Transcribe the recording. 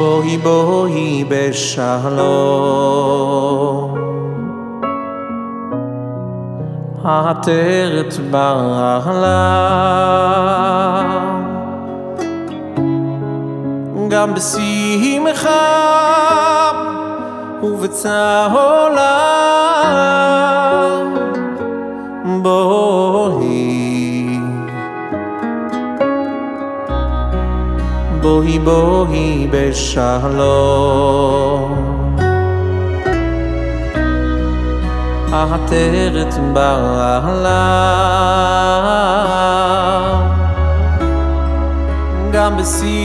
בואי בואי בשלום. עטרת בעלה, גם בשמחה ובצהולה. bohi bohi בשלום. shalo ahteret גם gam si